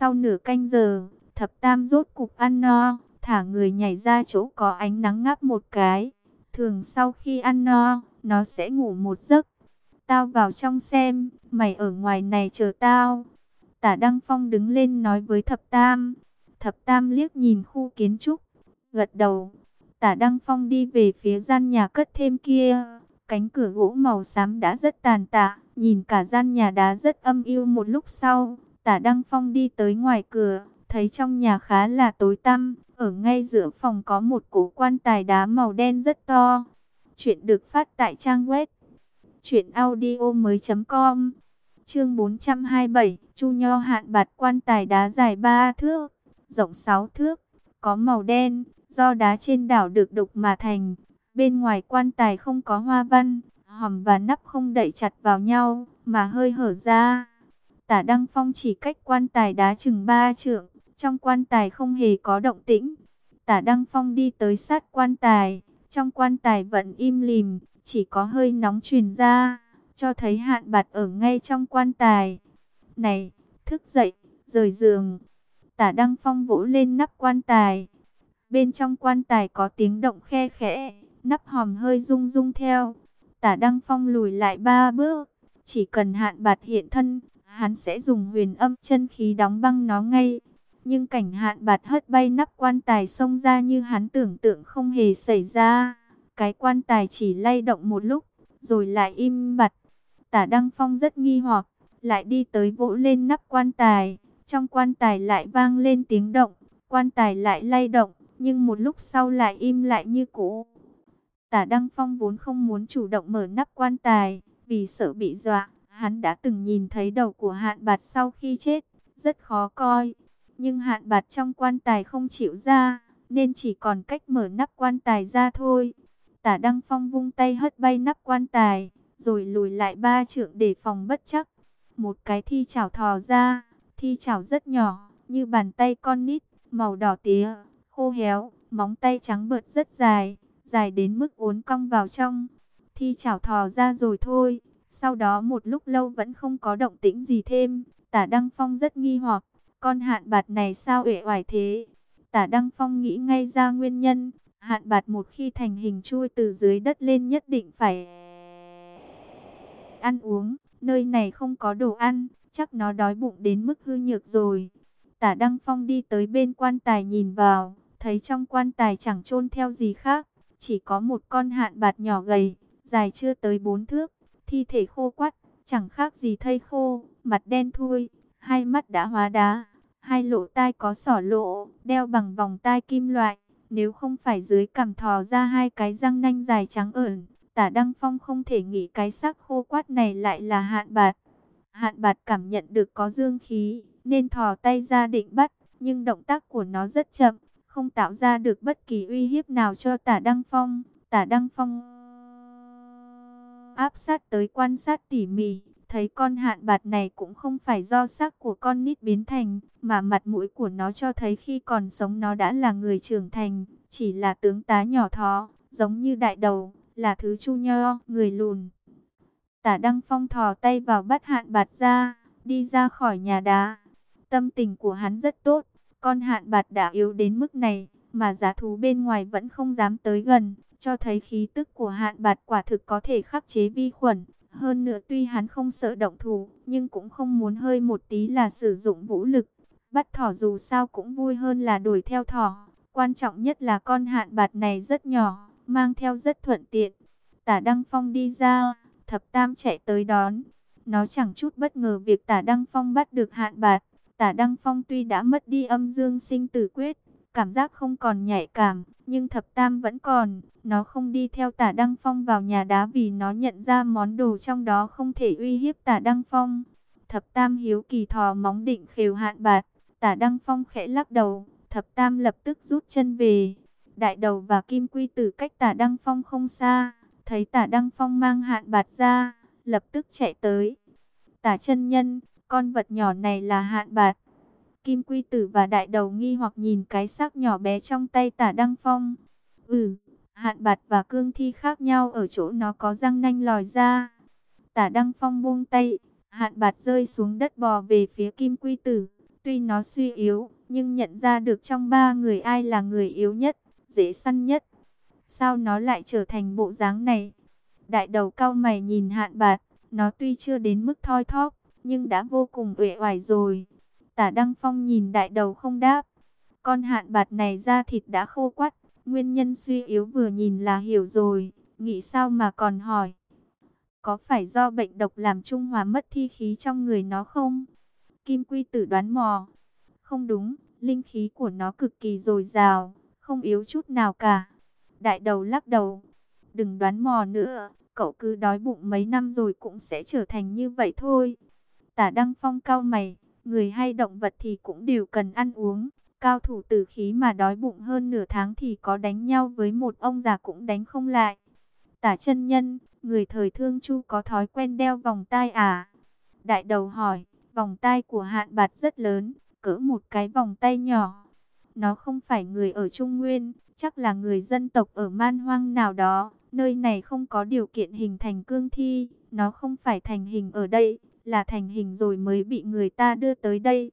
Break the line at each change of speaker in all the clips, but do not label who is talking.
Sau nửa canh giờ, thập tam rốt cục ăn no, thả người nhảy ra chỗ có ánh nắng ngáp một cái. Thường sau khi ăn no, nó sẽ ngủ một giấc. Tao vào trong xem, mày ở ngoài này chờ tao. Tả Đăng Phong đứng lên nói với thập tam. Thập tam liếc nhìn khu kiến trúc, gật đầu. Tả Đăng Phong đi về phía gian nhà cất thêm kia. Cánh cửa gỗ màu xám đã rất tàn tạ, nhìn cả gian nhà đá rất âm u một lúc sau. Tả Đăng Phong đi tới ngoài cửa, thấy trong nhà khá là tối tăm. Ở ngay giữa phòng có một cổ quan tài đá màu đen rất to. Chuyện được phát tại trang web truyệnaudiomoi.com. Chương 427, Chu Nho hạn bạt quan tài đá dài 3 thước, rộng 6 thước, có màu đen, do đá trên đảo được đục mà thành. Bên ngoài quan tài không có hoa văn, hòm và nắp không đậy chặt vào nhau, mà hơi hở ra. Tả Đăng Phong chỉ cách quan tài đá chừng 3 trượng, trong quan tài không hề có động tĩnh. Tả Đăng Phong đi tới sát quan tài, trong quan tài vẫn im lìm, chỉ có hơi nóng truyền ra, cho thấy hạn bạt ở ngay trong quan tài. Này, thức dậy, rời giường. Tả Đăng Phong vỗ lên nắp quan tài. Bên trong quan tài có tiếng động khe khẽ, nắp hòm hơi rung rung theo. Tả Đăng Phong lùi lại ba bước, chỉ cần hạn bạt hiện thân, hắn sẽ dùng huyền âm chân khí đóng băng nó ngay. Nhưng cảnh hạn bạt hất bay nắp quan tài xông ra như hắn tưởng tượng không hề xảy ra. Cái quan tài chỉ lay động một lúc, rồi lại im bặt. Tả Đăng Phong rất nghi hoặc, lại đi tới vỗ lên nắp quan tài. Trong quan tài lại vang lên tiếng động, quan tài lại lay động, nhưng một lúc sau lại im lại như cũ. Tả Đăng Phong vốn không muốn chủ động mở nắp quan tài, vì sợ bị dọa. Hắn đã từng nhìn thấy đầu của hạn bạt sau khi chết, rất khó coi. Nhưng hạn bạt trong quan tài không chịu ra, nên chỉ còn cách mở nắp quan tài ra thôi. Tả Đăng Phong vung tay hất bay nắp quan tài, rồi lùi lại ba trượng để phòng bất chắc. Một cái thi chảo thò ra, thi chảo rất nhỏ, như bàn tay con nít, màu đỏ tía, khô héo, móng tay trắng bợt rất dài, dài đến mức uốn cong vào trong. Thi chảo thò ra rồi thôi, sau đó một lúc lâu vẫn không có động tĩnh gì thêm. Tả Đăng Phong rất nghi hoặc, con hạn bạt này sao uể oải thế? Tả Đăng Phong nghĩ ngay ra nguyên nhân, hạn bạt một khi thành hình chui từ dưới đất lên nhất định phải ăn uống, nơi này không có đồ ăn, chắc nó đói bụng đến mức hư nhược rồi. Tả Đăng Phong đi tới bên quan tài nhìn vào, thấy trong quan tài chẳng chôn theo gì khác, chỉ có một con hạn bạt nhỏ gầy, dài chưa tới bốn thước, thi thể khô quắt, chẳng khác gì thây khô, mặt đen thui, hai mắt đã hóa đá, hai lỗ tai có sỏ lộ, đeo bằng vòng tai kim loại, nếu không phải dưới cằm thò ra hai cái răng nanh dài trắng ẩn, tả Đăng Phong không thể nghĩ cái xác khô quát này lại là hạn bạt. Hạn bạt cảm nhận được có dương khí, nên thò tay ra định bắt, nhưng động tác của nó rất chậm, không tạo ra được bất kỳ uy hiếp nào cho tả Đăng Phong. Tả Đăng Phong áp sát tới quan sát tỉ mỉ, thấy con hạn bạt này cũng không phải do xác của con nít biến thành, mà mặt mũi của nó cho thấy khi còn sống nó đã là người trưởng thành, chỉ là tướng tá nhỏ thó, giống như đại đầu, là thứ chu nho, người lùn. Tả Đăng Phong thò tay vào bắt hạn bạt ra, đi ra khỏi nhà đá. Tâm tình của hắn rất tốt, con hạn bạt đã yếu đến mức này, mà giá thú bên ngoài vẫn không dám tới gần, cho thấy khí tức của hạn bạt quả thực có thể khắc chế vi khuẩn. Hơn nữa tuy hắn không sợ động thủ, nhưng cũng không muốn hơi một tí là sử dụng vũ lực. Bắt thỏ dù sao cũng vui hơn là đuổi theo thỏ. Quan trọng nhất là con hạn bạt này rất nhỏ, mang theo rất thuận tiện. Tả Đăng Phong đi ra, thập tam chạy tới đón. Nó chẳng chút bất ngờ việc tả Đăng Phong bắt được hạn bạt. Tả Đăng Phong tuy đã mất đi âm dương sinh tử quyết, cảm giác không còn nhạy cảm, nhưng thập tam vẫn còn. Nó không đi theo tả Đăng Phong vào nhà đá vì nó nhận ra món đồ trong đó không thể uy hiếp tả Đăng Phong. Thập tam hiếu kỳ thò móng định khều hạn bạt, tả Đăng Phong khẽ lắc đầu, thập tam lập tức rút chân về. Đại đầu và kim quy tử cách tả Đăng Phong không xa, thấy tả Đăng Phong mang hạn bạt ra, lập tức chạy tới. Tả chân nhân, con vật nhỏ này là hạn bạt. Kim Quy Tử và Đại Đầu nghi hoặc nhìn cái xác nhỏ bé trong tay tả Đăng Phong. Ừ, hạn bạt và cương thi khác nhau ở chỗ nó có răng nanh lòi ra. Tả Đăng Phong buông tay, hạn bạt rơi xuống đất bò về phía Kim Quy Tử. Tuy nó suy yếu, nhưng nhận ra được trong ba người ai là người yếu nhất, dễ săn nhất. Sao nó lại trở thành bộ dáng này? Đại đầu cao mày nhìn hạn bạt, nó tuy chưa đến mức thoi thóp, nhưng đã vô cùng uể oải rồi. Tả Đăng Phong nhìn đại đầu không đáp. Con hạn bạt này da thịt đã khô quắt, nguyên nhân suy yếu vừa nhìn là hiểu rồi, nghĩ sao mà còn hỏi. Có phải do bệnh độc làm Trung Hòa mất thi khí trong người nó không? Kim Quy tử đoán mò. Không đúng, linh khí của nó cực kỳ dồi dào, không yếu chút nào cả. Đại đầu lắc đầu. Đừng đoán mò nữa, cậu cứ đói bụng mấy năm rồi cũng sẽ trở thành như vậy thôi. Tả Đăng Phong cao mày, người hay động vật thì cũng đều cần ăn uống. Cao thủ tử khí mà đói bụng hơn nửa tháng thì có đánh nhau với một ông già cũng đánh không lại. Tả chân nhân, người thời thương chu có thói quen đeo vòng tai à? Đại đầu hỏi, vòng tai của hạn bạt rất lớn, cỡ một cái vòng tay nhỏ. Nó không phải người ở Trung Nguyên, chắc là người dân tộc ở man hoang nào đó. Nơi này không có điều kiện hình thành cương thi, nó không phải thành hình ở đây, là thành hình rồi mới bị người ta đưa tới đây.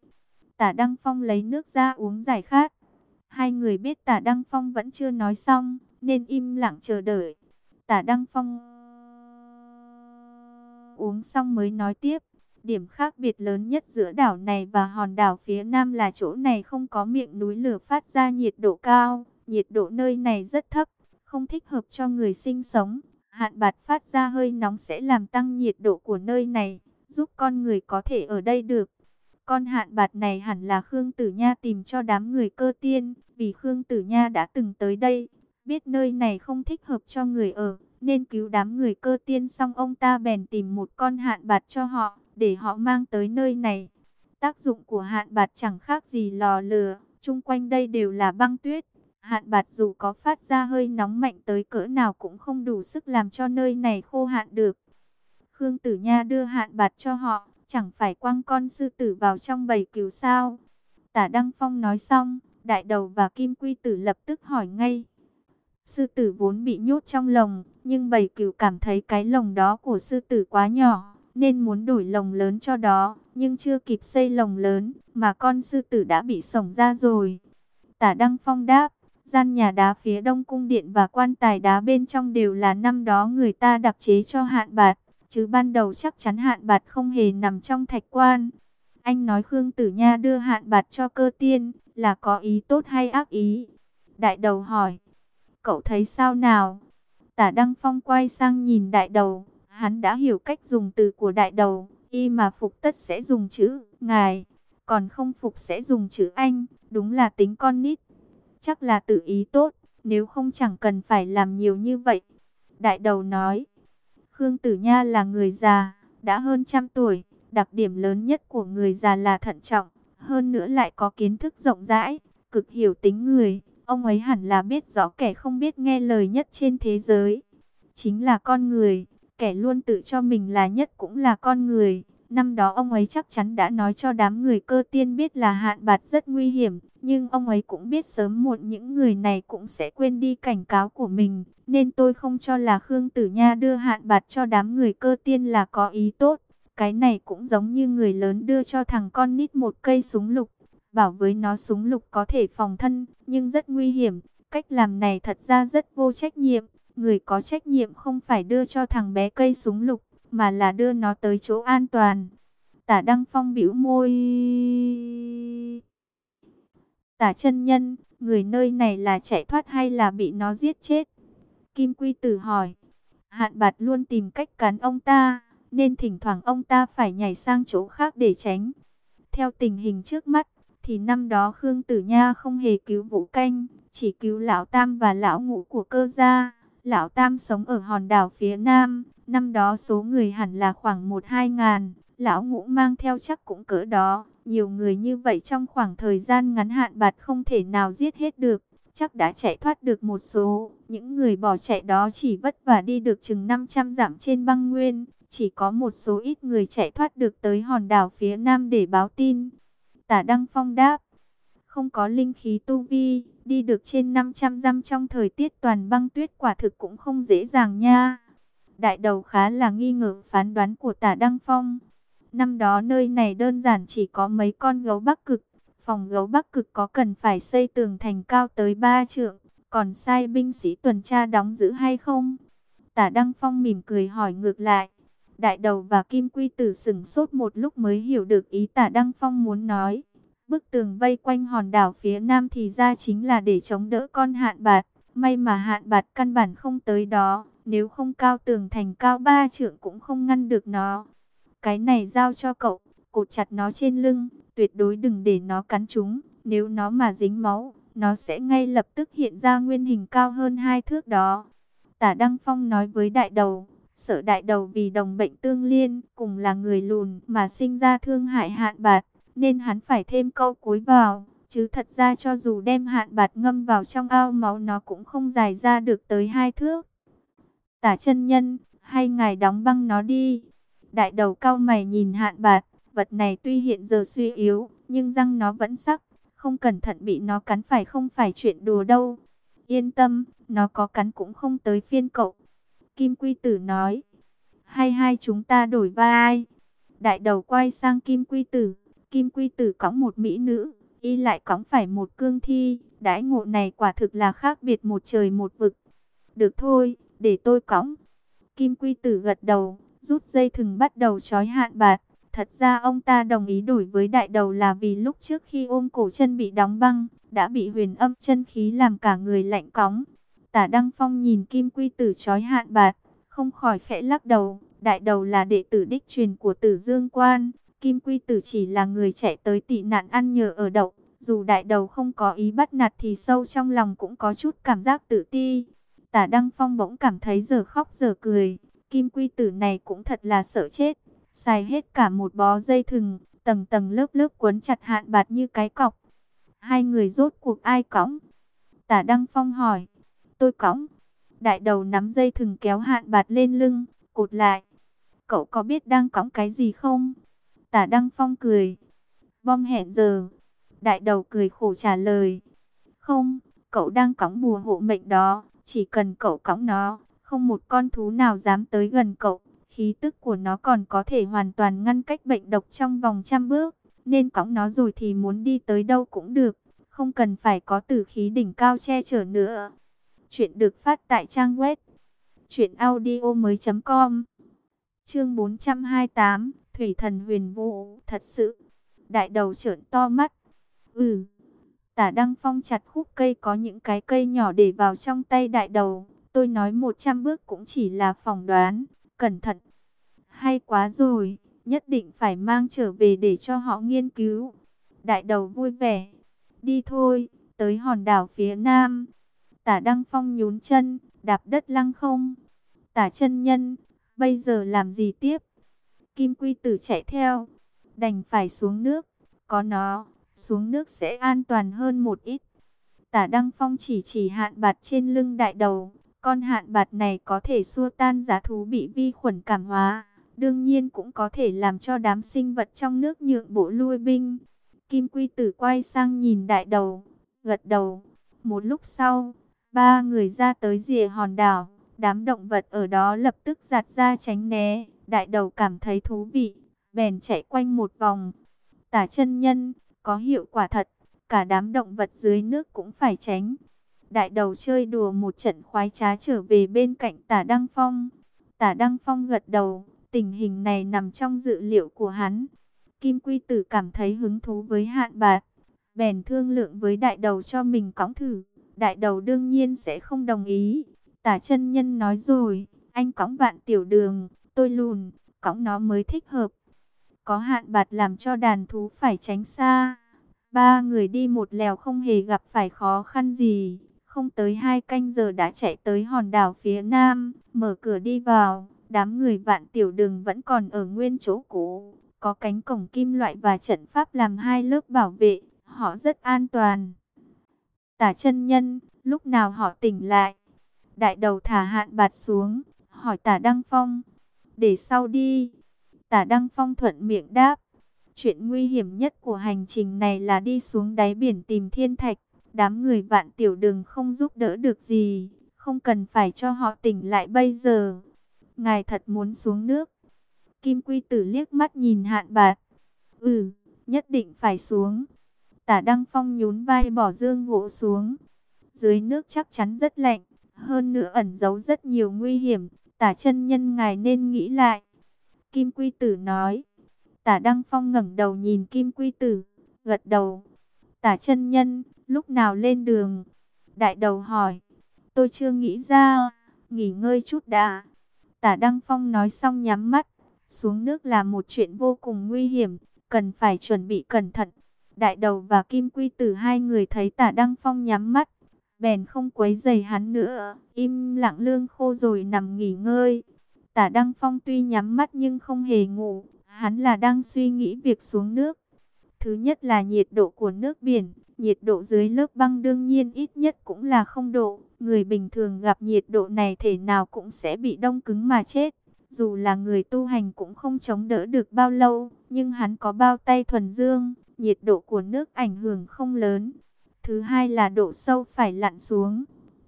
Tả Đăng Phong lấy nước ra uống giải khát. Hai người biết Tả Đăng Phong vẫn chưa nói xong, nên im lặng chờ đợi. Tả Đăng Phong uống xong mới nói tiếp. Điểm khác biệt lớn nhất giữa đảo này và hòn đảo phía nam là chỗ này không có miệng núi lửa phát ra nhiệt độ cao. Nhiệt độ nơi này rất thấp, không thích hợp cho người sinh sống. Hạn bạt phát ra hơi nóng sẽ làm tăng nhiệt độ của nơi này, giúp con người có thể ở đây được. Con hạn bạt này hẳn là Khương Tử Nha tìm cho đám người cơ tiên, vì Khương Tử Nha đã từng tới đây, biết nơi này không thích hợp cho người ở, nên cứu đám người cơ tiên xong ông ta bèn tìm một con hạn bạt cho họ, để họ mang tới nơi này. Tác dụng của hạn bạt chẳng khác gì lò lửa, chung quanh đây đều là băng tuyết. Hạn bạt dù có phát ra hơi nóng mạnh tới cỡ nào cũng không đủ sức làm cho nơi này khô hạn được. Khương Tử Nha đưa hạn bạt cho họ, chẳng phải quăng con sư tử vào trong bầy cừu sao. Tả Đăng Phong nói xong, đại đầu và kim quy tử lập tức hỏi ngay. Sư tử vốn bị nhốt trong lồng, nhưng bầy cừu cảm thấy cái lồng đó của sư tử quá nhỏ, nên muốn đổi lồng lớn cho đó, nhưng chưa kịp xây lồng lớn, mà con sư tử đã bị sổng ra rồi. Tả Đăng Phong đáp, gian nhà đá phía đông cung điện và quan tài đá bên trong đều là năm đó người ta đặc chế cho hạn bạt, chứ ban đầu chắc chắn hạn bạt không hề nằm trong thạch quan. Anh nói Khương Tử Nha đưa hạn bạt cho cơ tiên, là có ý tốt hay ác ý? Đại đầu hỏi, cậu thấy sao nào? Tả Đăng Phong quay sang nhìn đại đầu, hắn đã hiểu cách dùng từ của đại đầu, y mà phục tất sẽ dùng chữ ngài, còn không phục sẽ dùng chữ anh, đúng là tính con nít. Chắc là tự ý tốt, nếu không chẳng cần phải làm nhiều như vậy. Đại đầu nói, Khương Tử Nha là người già, đã hơn trăm tuổi, đặc điểm lớn nhất của người già là thận trọng, hơn nữa lại có kiến thức rộng rãi, cực hiểu tính người. Ông ấy hẳn là biết rõ kẻ không biết nghe lời nhất trên thế giới. Chính là con người, kẻ luôn tự cho mình là nhất cũng là con người. Năm đó ông ấy chắc chắn đã nói cho đám người cơ tiên biết là hạn bạt rất nguy hiểm, nhưng ông ấy cũng biết sớm muộn những người này cũng sẽ quên đi cảnh cáo của mình, nên tôi không cho là Khương Tử Nha đưa hạn bạt cho đám người cơ tiên là có ý tốt. Cái này cũng giống như người lớn đưa cho thằng con nít một cây súng lục, bảo với nó súng lục có thể phòng thân, nhưng rất nguy hiểm. Cách làm này thật ra rất vô trách nhiệm, người có trách nhiệm không phải đưa cho thằng bé cây súng lục, mà là đưa nó tới chỗ an toàn. Tả Đăng Phong bĩu môi. Tả chân nhân, người nơi này là chạy thoát hay là bị nó giết chết? Kim Quy Tử hỏi. Hạn bạt luôn tìm cách cắn ông ta, nên thỉnh thoảng ông ta phải nhảy sang chỗ khác để tránh. Theo tình hình trước mắt, thì năm đó Khương Tử Nha không hề cứu Vũ Canh, chỉ cứu Lão Tam và Lão Ngũ của cơ gia. Lão Tam sống ở hòn đảo phía Nam, năm đó số người hẳn là khoảng 1-2 ngàn, Lão Ngũ mang theo chắc cũng cỡ đó. Nhiều người như vậy trong khoảng thời gian ngắn hạn bạt không thể nào giết hết được, chắc đã chạy thoát được một số. Những người bỏ chạy đó chỉ vất vả đi được chừng 500 dặm trên băng nguyên, chỉ có một số ít người chạy thoát được tới hòn đảo phía Nam để báo tin. Tả Đăng Phong đáp, không có linh khí tu vi, đi được trên 500 dặm trong thời tiết toàn băng tuyết quả thực cũng không dễ dàng nha. Đại đầu khá là nghi ngờ phán đoán của tả Đăng Phong. Năm đó nơi này đơn giản chỉ có mấy con gấu bắc cực. Phòng gấu bắc cực có cần phải xây tường thành cao tới ba trượng, còn sai binh sĩ tuần tra đóng giữ hay không? Tả Đăng Phong mỉm cười hỏi ngược lại. Đại đầu và Kim Quy Tử sửng sốt một lúc mới hiểu được ý tả Đăng Phong muốn nói. Bức tường vây quanh hòn đảo phía nam thì ra chính là để chống đỡ con hạn bạt. May mà hạn bạt căn bản không tới đó, nếu không cao tường thành cao ba trượng cũng không ngăn được nó. Cái này giao cho cậu, cột chặt nó trên lưng, tuyệt đối đừng để nó cắn chúng. Nếu nó mà dính máu, nó sẽ ngay lập tức hiện ra nguyên hình cao hơn hai thước đó. Tả Đăng Phong nói với đại đầu, sợ đại đầu vì đồng bệnh tương liên, cùng là người lùn mà sinh ra thương hại hạn bạt, nên hắn phải thêm câu cuối vào. Chứ thật ra cho dù đem hạn bạt ngâm vào trong ao máu nó cũng không dài ra được tới hai thước. Tả chân nhân, hay ngài đóng băng nó đi. Đại đầu cao mày nhìn hạn bạt, vật này tuy hiện giờ suy yếu, nhưng răng nó vẫn sắc, không cẩn thận bị nó cắn phải không phải chuyện đùa đâu. Yên tâm, nó có cắn cũng không tới phiên cậu. Kim Quy Tử nói, hai hai chúng ta đổi vai. Đại đầu quay sang Kim Quy Tử, Kim Quy Tử cõng một mỹ nữ, y lại cõng phải một cương thi. Đãi ngộ này quả thực là khác biệt một trời một vực. Được thôi, để tôi cõng. Kim Quy Tử gật đầu, rút dây thừng bắt đầu trói hạn bạt. Thật ra ông ta đồng ý đổi với đại đầu là vì lúc trước khi ôm cổ chân bị đóng băng, đã bị huyền âm chân khí làm cả người lạnh cóng. Tả Đăng Phong nhìn Kim Quy Tử trói hạn bạt, không khỏi khẽ lắc đầu. Đại đầu là đệ tử đích truyền của tử Dương Quan, Kim Quy Tử chỉ là người chạy tới tị nạn ăn nhờ ở đậu. Dù đại đầu không có ý bắt nạt thì sâu trong lòng cũng có chút cảm giác tự ti. Tả Đăng Phong bỗng cảm thấy giờ khóc giờ cười. Kim Quy Tử này cũng thật là sợ chết. Xài hết cả một bó dây thừng, tầng tầng lớp lớp cuốn chặt hạn bạt như cái cọc. Hai người rốt cuộc ai cõng? Tả Đăng Phong hỏi. Tôi cõng. Đại đầu nắm dây thừng kéo hạn bạt lên lưng, cột lại. Cậu có biết đang cõng cái gì không? Tả Đăng Phong cười. Bom hẹn giờ. Đại đầu cười khổ trả lời. Không, cậu đang cõng bùa hộ mệnh đó. Chỉ cần cậu cõng nó, không một con thú nào dám tới gần cậu. Khí tức của nó còn có thể hoàn toàn ngăn cách bệnh độc trong vòng trăm bước. Nên cõng nó rồi thì muốn đi tới đâu cũng được. Không cần phải có tử khí đỉnh cao che chở nữa. Chuyện được phát tại trang web. chuyệnaudio mới com Chương 428 Thủy thần huyền vũ Thật sự, Đại đầu trợn to mắt Ừ Tả Đăng Phong chặt khúc cây có những cái cây nhỏ để vào trong tay đại đầu. Tôi nói 100 bước cũng chỉ là phỏng đoán. Cẩn thận. Hay quá rồi. Nhất định phải mang trở về để cho họ nghiên cứu. Đại đầu vui vẻ. Đi thôi. Tới hòn đảo phía nam. Tả Đăng Phong nhún chân. Đạp đất lăng không. Tả chân nhân. Bây giờ làm gì tiếp? Kim Quy Tử chạy theo. Đành phải xuống nước. Có nó, xuống nước sẽ an toàn hơn một ít. Tả Đăng Phong chỉ chỉ hạn bạt trên lưng đại đầu. Con hạn bạt này có thể xua tan giá thú bị vi khuẩn cảm hóa. Đương nhiên cũng có thể làm cho đám sinh vật trong nước nhượng bộ lui binh. Kim Quy Tử quay sang nhìn đại đầu, gật đầu. Một lúc sau, ba người ra tới rìa hòn đảo. Đám động vật ở đó lập tức giặt ra tránh né. Đại đầu cảm thấy thú vị, bèn chạy quanh một vòng. Tả chân nhân, có hiệu quả thật, cả đám động vật dưới nước cũng phải tránh. Đại đầu chơi đùa một trận khoái trá trở về bên cạnh tả Đăng Phong. Tả Đăng Phong gật đầu, tình hình này nằm trong dự liệu của hắn. Kim Quy Tử cảm thấy hứng thú với hạn bạc, bèn thương lượng với đại đầu cho mình cõng thử. Đại đầu đương nhiên sẽ không đồng ý. Tả chân nhân nói rồi, anh cõng vạn tiểu đường, tôi lùn, cõng nó mới thích hợp có hạn bạt làm cho đàn thú phải tránh xa. Ba người đi một lèo không hề gặp phải khó khăn gì, không tới hai canh giờ đã chạy tới hòn đảo phía nam, mở cửa đi vào, đám người vạn tiểu đường vẫn còn ở nguyên chỗ cũ, có cánh cổng kim loại và trận pháp làm hai lớp bảo vệ, họ rất an toàn. Tả chân nhân, lúc nào họ tỉnh lại? Đại đầu thả hạn bạt xuống, hỏi tả Đăng Phong, để sau đi. Tả Đăng Phong thuận miệng đáp. Chuyện nguy hiểm nhất của hành trình này là đi xuống đáy biển tìm thiên thạch. Đám người vạn tiểu đường không giúp đỡ được gì. Không cần phải cho họ tỉnh lại bây giờ. Ngài thật muốn xuống nước. Kim Quy Tử liếc mắt nhìn hạn bạt. Ừ, nhất định phải xuống. Tả Đăng Phong nhún vai bỏ dương gỗ xuống. Dưới nước chắc chắn rất lạnh, hơn nữa ẩn giấu rất nhiều nguy hiểm. Tả chân nhân ngài nên nghĩ lại. Kim Quy Tử nói. Tả Đăng Phong ngẩng đầu nhìn Kim Quy Tử, gật đầu. Tả chân nhân, lúc nào lên đường? Đại đầu hỏi. Tôi chưa nghĩ ra, nghỉ ngơi chút đã. Tả Đăng Phong nói xong nhắm mắt. Xuống nước là một chuyện vô cùng nguy hiểm, cần phải chuẩn bị cẩn thận. Đại đầu và Kim Quy Tử hai người thấy tả Đăng Phong nhắm mắt, bèn không quấy dày hắn nữa, im lặng lương khô rồi nằm nghỉ ngơi. Tả Đăng Phong tuy nhắm mắt nhưng không hề ngủ, hắn là đang suy nghĩ việc xuống nước. Thứ nhất là nhiệt độ của nước biển, nhiệt độ dưới lớp băng đương nhiên ít nhất cũng là không độ. Người bình thường gặp nhiệt độ này thể nào cũng sẽ bị đông cứng mà chết. Dù là người tu hành cũng không chống đỡ được bao lâu, nhưng hắn có bao tay thuần dương, nhiệt độ của nước ảnh hưởng không lớn. Thứ hai là độ sâu phải lặn xuống.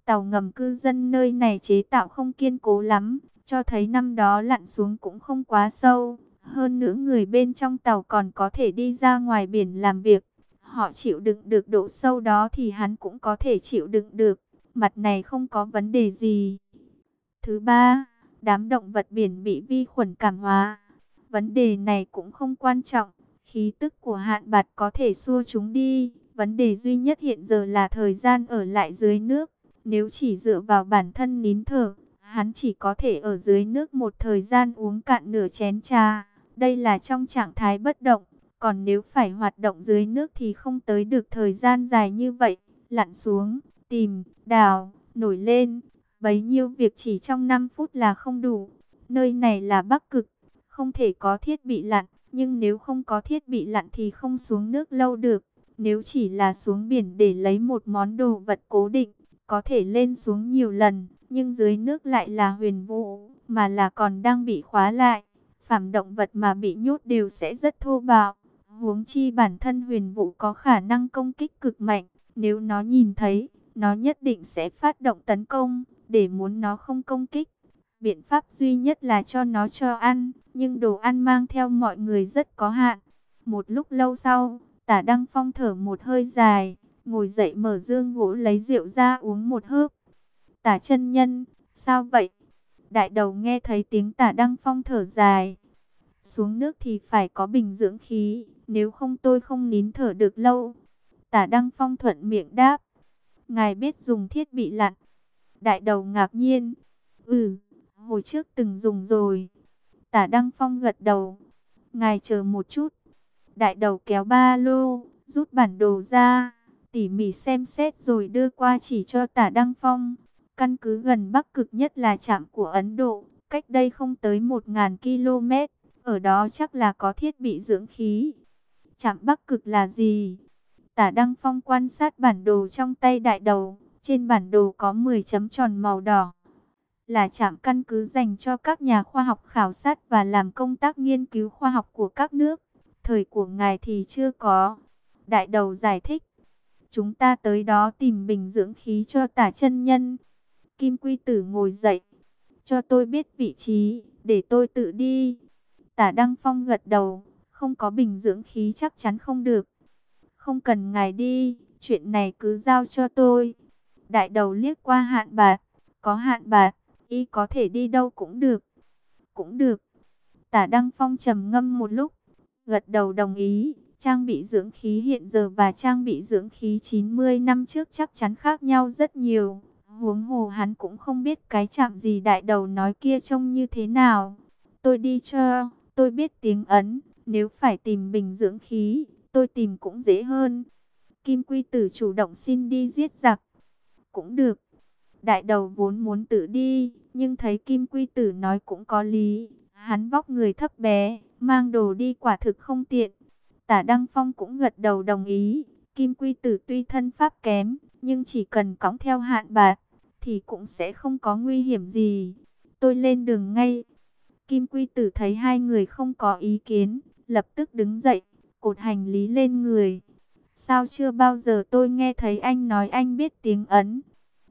Tàu ngầm cư dân nơi này chế tạo không kiên cố lắm, cho thấy năm đó lặn xuống cũng không quá sâu. Hơn nữa người bên trong tàu còn có thể đi ra ngoài biển làm việc. Họ chịu đựng được độ sâu đó thì hắn cũng có thể chịu đựng được. Mặt này không có vấn đề gì. Thứ ba, đám động vật biển bị vi khuẩn cảm hóa. Vấn đề này cũng không quan trọng. Khí tức của hạn bạt có thể xua chúng đi. Vấn đề duy nhất hiện giờ là thời gian ở lại dưới nước. Nếu chỉ dựa vào bản thân nín thở, hắn chỉ có thể ở dưới nước một thời gian uống cạn nửa chén trà. Đây là trong trạng thái bất động. Còn nếu phải hoạt động dưới nước thì không tới được thời gian dài như vậy. Lặn xuống, tìm, đào, nổi lên. Bấy nhiêu việc chỉ trong 5 phút là không đủ. Nơi này là Bắc Cực, không thể có thiết bị lặn. Nhưng nếu không có thiết bị lặn thì không xuống nước lâu được. Nếu chỉ là xuống biển để lấy một món đồ vật cố định, có thể lên xuống nhiều lần. Nhưng dưới nước lại là huyền vũ, mà là còn đang bị khóa lại. Phạm động vật mà bị nhốt đều sẽ rất thô bạo. Huống chi bản thân huyền vũ có khả năng công kích cực mạnh. Nếu nó nhìn thấy, nó nhất định sẽ phát động tấn công, để muốn nó không công kích. Biện pháp duy nhất là cho nó cho ăn, nhưng đồ ăn mang theo mọi người rất có hạn. Một lúc lâu sau, tả Đăng Phong thở một hơi dài, ngồi dậy mở dương gỗ lấy rượu ra uống một hớp. Tả chân nhân, sao vậy? Đại đầu nghe thấy tiếng tả Đăng Phong thở dài. Xuống nước thì phải có bình dưỡng khí, nếu không tôi không nín thở được lâu. Tả Đăng Phong thuận miệng đáp. Ngài biết dùng thiết bị lặn. Đại đầu ngạc nhiên. Ừ, hồi trước từng dùng rồi. Tả Đăng Phong gật đầu. Ngài chờ một chút. Đại đầu kéo ba lô, rút bản đồ ra, tỉ mỉ xem xét rồi đưa qua chỉ cho tả Đăng Phong. Căn cứ gần Bắc Cực nhất là trạm của Ấn Độ, cách đây không tới 1.000 km. Ở đó chắc là có thiết bị dưỡng khí. Trạm Bắc Cực là gì? Tả Đăng Phong quan sát bản đồ trong tay đại đầu. Trên bản đồ có 10 chấm tròn màu đỏ. Là trạm căn cứ dành cho các nhà khoa học khảo sát và làm công tác nghiên cứu khoa học của các nước. Thời của ngài thì chưa có. Đại đầu giải thích. Chúng ta tới đó tìm bình dưỡng khí cho tả chân nhân. Kim Quy Tử ngồi dậy. Cho tôi biết vị trí, để tôi tự đi. Tả Đăng Phong gật đầu. Không có bình dưỡng khí chắc chắn không được. Không cần ngài đi, chuyện này cứ giao cho tôi. Đại đầu liếc qua hạn bạt. Có hạn bạt, y có thể đi đâu cũng được. Cũng được. Tả Đăng Phong trầm ngâm một lúc. Gật đầu đồng ý. Trang bị dưỡng khí hiện giờ và trang bị dưỡng khí 90 năm trước chắc chắn khác nhau rất nhiều. Huống hồ hắn cũng không biết cái chạm gì đại đầu nói kia trông như thế nào. Tôi đi cho, tôi biết tiếng Ấn. Nếu phải tìm bình dưỡng khí, tôi tìm cũng dễ hơn. Kim Quy Tử chủ động xin đi giết giặc. Cũng được. Đại đầu vốn muốn tự đi, nhưng thấy Kim Quy Tử nói cũng có lý. Hắn vóc người thấp bé, mang đồ đi quả thực không tiện. Tả Đăng Phong cũng gật đầu đồng ý. Kim Quy Tử tuy thân pháp kém, nhưng chỉ cần cõng theo hạn bạc, thì cũng sẽ không có nguy hiểm gì. Tôi lên đường ngay. Kim Quy Tử thấy hai người không có ý kiến, lập tức đứng dậy, cột hành lý lên người. Sao chưa bao giờ tôi nghe thấy anh nói anh biết tiếng Ấn?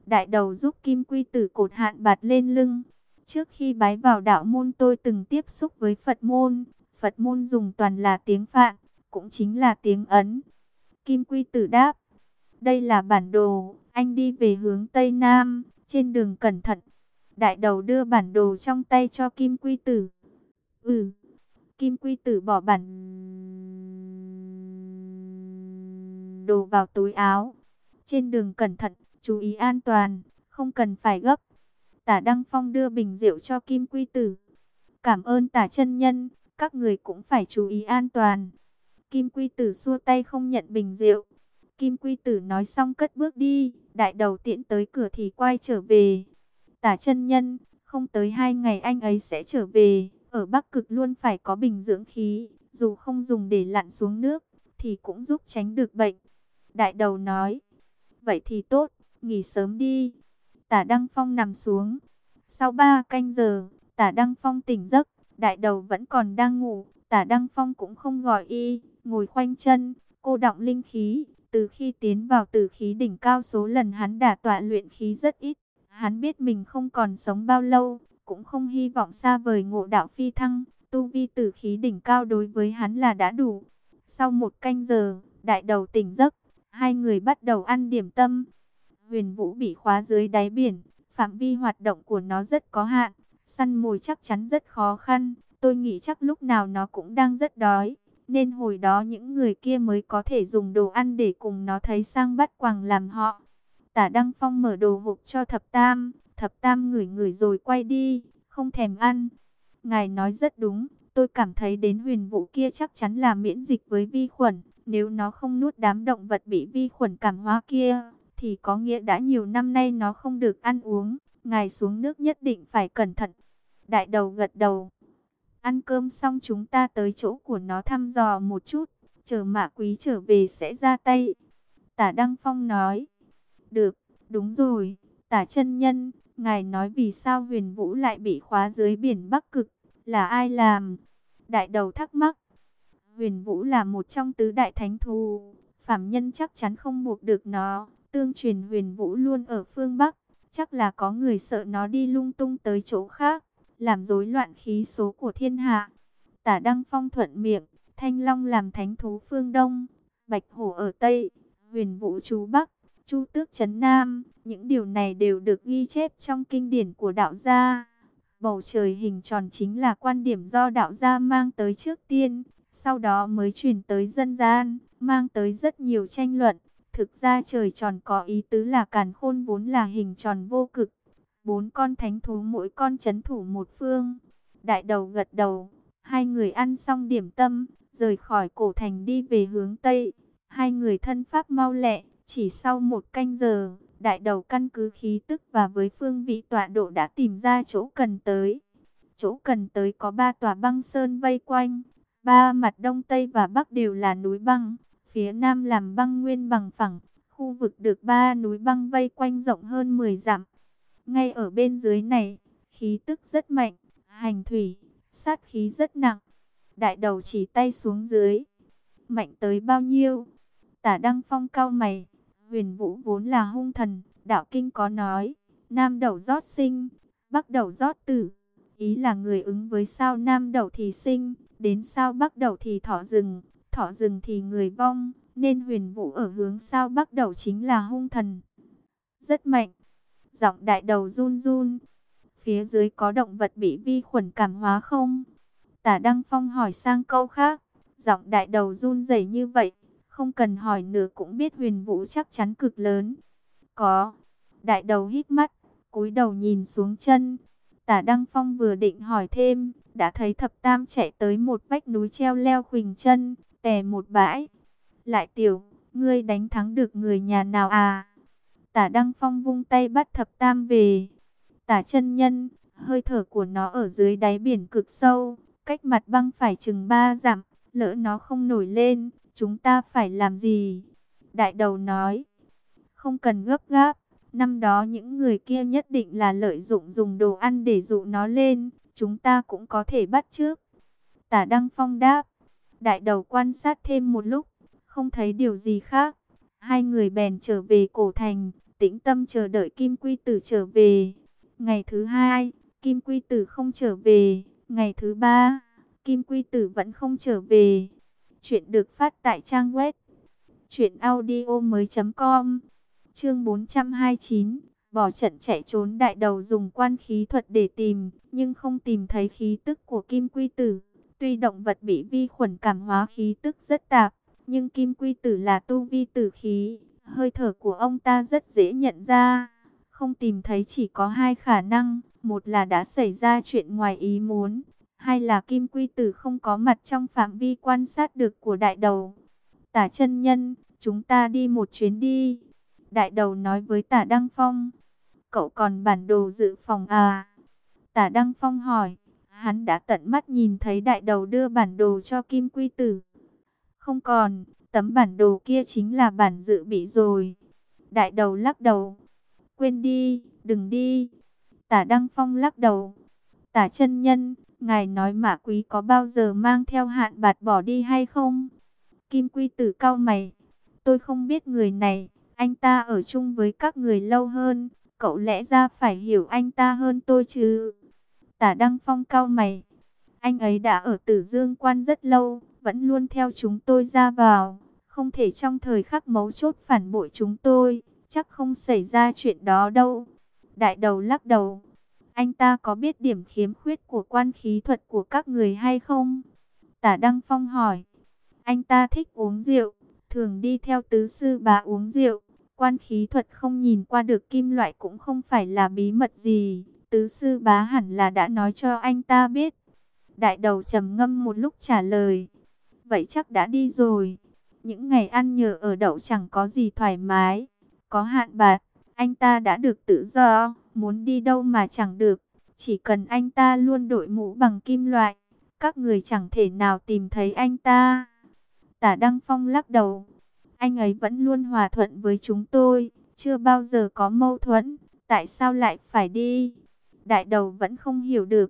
Đại đầu giúp Kim Quy Tử cột hạn bạt lên lưng. Trước khi bái vào đạo môn tôi từng tiếp xúc với Phật môn. Phật môn dùng toàn là tiếng Phạn, cũng chính là tiếng Ấn. Kim Quy Tử đáp, đây là bản đồ, anh đi về hướng Tây Nam, trên đường cẩn thận. Đại đầu đưa bản đồ trong tay cho Kim Quy Tử. Ừ, Kim Quy Tử bỏ bản đồ vào túi áo. Trên đường cẩn thận, chú ý an toàn, không cần phải gấp. Tả Đăng Phong đưa bình rượu cho Kim Quy Tử. Cảm ơn tả chân nhân, các người cũng phải chú ý an toàn. Kim Quy Tử xua tay không nhận bình rượu. Kim Quy Tử nói xong cất bước đi, đại đầu tiễn tới cửa thì quay trở về. Tả chân nhân, không tới hai ngày anh ấy sẽ trở về, ở Bắc Cực luôn phải có bình dưỡng khí, dù không dùng để lặn xuống nước, thì cũng giúp tránh được bệnh. Đại đầu nói, vậy thì tốt, nghỉ sớm đi. Tả Đăng Phong nằm xuống. Sau ba canh giờ, Tả Đăng Phong tỉnh giấc, đại đầu vẫn còn đang ngủ. Tả Đăng Phong cũng không gọi y, ngồi khoanh chân, cô động linh khí. Từ khi tiến vào tử khí đỉnh cao số lần hắn đã tọa luyện khí rất ít. Hắn biết mình không còn sống bao lâu, cũng không hy vọng xa vời ngộ đạo phi thăng. Tu vi tử khí đỉnh cao đối với hắn là đã đủ. Sau một canh giờ, đại đầu tỉnh giấc, hai người bắt đầu ăn điểm tâm. Huyền Vũ bị khóa dưới đáy biển, phạm vi hoạt động của nó rất có hạn, săn mồi chắc chắn rất khó khăn. Tôi nghĩ chắc lúc nào nó cũng đang rất đói, nên hồi đó những người kia mới có thể dùng đồ ăn để cùng nó thấy sang bắt quàng làm họ. Tả Đăng Phong mở đồ hộp cho Thập Tam, Thập Tam ngửi ngửi rồi quay đi, không thèm ăn. Ngài nói rất đúng, tôi cảm thấy đến huyền vụ kia chắc chắn là miễn dịch với vi khuẩn. Nếu nó không nuốt đám động vật bị vi khuẩn cảm hóa kia, thì có nghĩa đã nhiều năm nay nó không được ăn uống. Ngài xuống nước nhất định phải cẩn thận. Đại đầu gật đầu. Ăn cơm xong chúng ta tới chỗ của nó thăm dò một chút. Chờ mạ quý trở về sẽ ra tay. Tả Đăng Phong nói. Được, đúng rồi. Tả chân nhân, ngài nói vì sao huyền vũ lại bị khóa dưới biển Bắc Cực. Là ai làm? Đại đầu thắc mắc. Huyền vũ là một trong tứ đại thánh thù. Phạm nhân chắc chắn không buộc được nó. Tương truyền huyền vũ luôn ở phương Bắc. Chắc là có người sợ nó đi lung tung tới chỗ khác làm rối loạn khí số của thiên hạ. Tả Đăng Phong thuận miệng, Thanh Long làm thánh thú phương Đông, Bạch Hổ ở Tây, Huyền Vũ chú Bắc, Chu Tước Trấn Nam. Những điều này đều được ghi chép trong kinh điển của đạo gia. Bầu trời hình tròn chính là quan điểm do đạo gia mang tới trước tiên, sau đó mới truyền tới dân gian, mang tới rất nhiều tranh luận. Thực ra trời tròn có ý tứ là càn khôn vốn là hình tròn vô cực, Bốn con thánh thú mỗi con chấn thủ một phương. Đại đầu gật đầu. Hai người ăn xong điểm tâm, rời khỏi cổ thành đi về hướng Tây. Hai người thân pháp mau lẹ, chỉ sau một canh giờ, đại đầu căn cứ khí tức và với phương vị tọa độ đã tìm ra chỗ cần tới. Chỗ cần tới có ba tòa băng sơn vây quanh, ba mặt đông tây và bắc đều là núi băng, phía nam làm băng nguyên bằng phẳng, khu vực được ba núi băng vây quanh rộng hơn 10 dặm. Ngay ở bên dưới này, khí tức rất mạnh, hành thủy, sát khí rất nặng. Đại đầu chỉ tay xuống dưới. Mạnh tới bao nhiêu? Tả Đăng Phong cao mày. Huyền Vũ vốn là hung thần, đạo kinh có nói. Nam đầu rót sinh, bắc đầu rót tử. Ý là người ứng với sao nam đầu thì sinh, đến sao bắc đầu thì thọ rừng, thọ rừng thì người vong. Nên huyền vũ ở hướng sao bắc đầu chính là hung thần. Rất mạnh. Giọng đại đầu run run. Phía dưới có động vật bị vi khuẩn cảm hóa không? Tả Đăng Phong hỏi sang câu khác. Giọng đại đầu run rẩy như vậy. Không cần hỏi nữa cũng biết huyền vũ chắc chắn cực lớn. Có. Đại đầu hít mắt. cúi đầu nhìn xuống chân. Tả Đăng Phong vừa định hỏi thêm. Đã thấy thập tam chạy tới một vách núi treo leo khuỳnh chân. Tè một bãi. Lại tiểu. Ngươi đánh thắng được người nhà nào à? Tả Đăng Phong vung tay bắt thập tam về. Tả chân nhân, hơi thở của nó ở dưới đáy biển cực sâu, cách mặt băng phải chừng ba dặm, lỡ nó không nổi lên, chúng ta phải làm gì? Đại đầu nói, không cần gấp gáp, năm đó những người kia nhất định là lợi dụng dùng đồ ăn để dụ nó lên, chúng ta cũng có thể bắt trước. Tả Đăng Phong đáp, đại đầu quan sát thêm một lúc, không thấy điều gì khác. Hai người bèn trở về cổ thành, tĩnh tâm chờ đợi Kim Quy Tử trở về. Ngày thứ hai, Kim Quy Tử không trở về. Ngày thứ ba, Kim Quy Tử vẫn không trở về. Chuyện được phát tại trang web truyệnaudiomoi.com. Chương 429, bỏ trận chạy trốn đại đầu dùng quan khí thuật để tìm, nhưng không tìm thấy khí tức của Kim Quy Tử. Tuy động vật bị vi khuẩn cảm hóa khí tức rất tạp, nhưng Kim Quy Tử là tu vi tử khí, hơi thở của ông ta rất dễ nhận ra. Không tìm thấy chỉ có hai khả năng, một là đã xảy ra chuyện ngoài ý muốn, hai là Kim Quy Tử không có mặt trong phạm vi quan sát được của đại đầu. Tả chân nhân, chúng ta đi một chuyến đi. Đại đầu nói với tả Đăng Phong, cậu còn bản đồ dự phòng à? Tả Đăng Phong hỏi, hắn đã tận mắt nhìn thấy đại đầu đưa bản đồ cho Kim Quy Tử. Không còn, tấm bản đồ kia chính là bản dự bị rồi. Đại đầu lắc đầu, quên đi, đừng đi. Tả Đăng Phong lắc đầu, tả chân nhân, ngài nói mã quý có bao giờ mang theo hạn bạt bỏ đi hay không? Kim Quy Tử cao mày, tôi không biết người này, anh ta ở chung với các người lâu hơn, cậu lẽ ra phải hiểu anh ta hơn tôi chứ. Tả Đăng Phong cao mày, anh ấy đã ở Tử Dương Quan rất lâu, vẫn luôn theo chúng tôi ra vào, không thể trong thời khắc mấu chốt phản bội chúng tôi, chắc không xảy ra chuyện đó đâu. Đại đầu lắc đầu, anh ta có biết điểm khiếm khuyết của quan khí thuật của các người hay không? Tả Đăng Phong hỏi, anh ta thích uống rượu, thường đi theo tứ sư bà uống rượu. Quan khí thuật không nhìn qua được kim loại cũng không phải là bí mật gì. Tứ sư bá hẳn là đã nói cho anh ta biết. Đại đầu trầm ngâm một lúc trả lời. Vậy chắc đã đi rồi. Những ngày ăn nhờ ở đậu chẳng có gì thoải mái. Có hạn bạc, anh ta đã được tự do. Muốn đi đâu mà chẳng được. Chỉ cần anh ta luôn đội mũ bằng kim loại. Các người chẳng thể nào tìm thấy anh ta. Tả Đăng Phong lắc đầu. Anh ấy vẫn luôn hòa thuận với chúng tôi, chưa bao giờ có mâu thuẫn. Tại sao lại phải đi? Đại đầu vẫn không hiểu được.